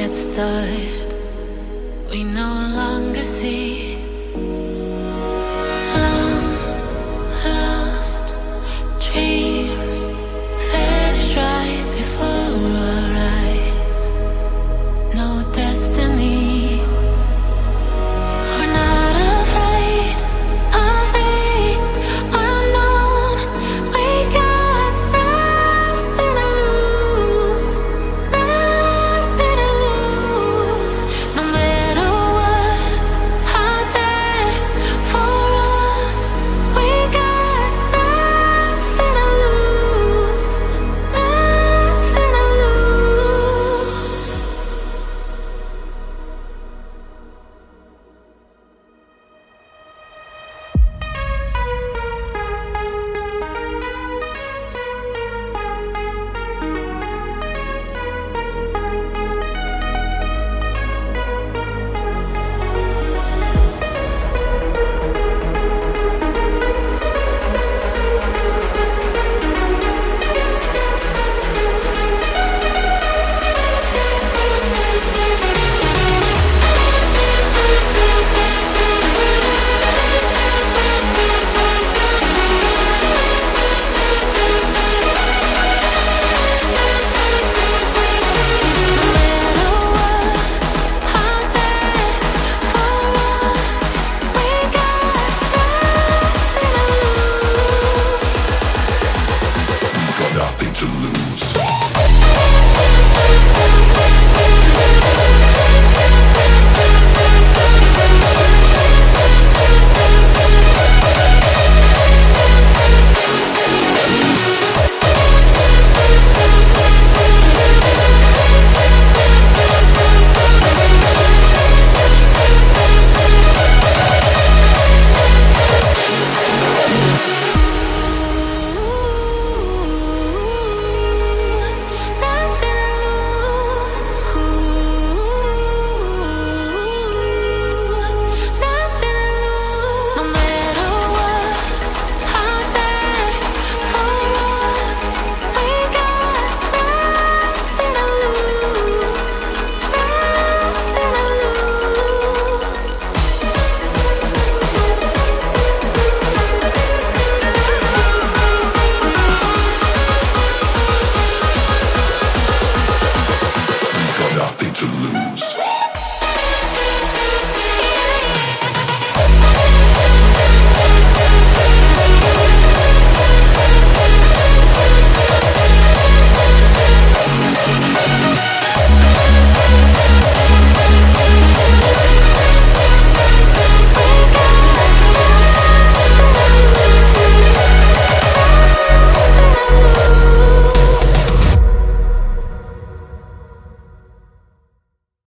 gets dark, we no longer see.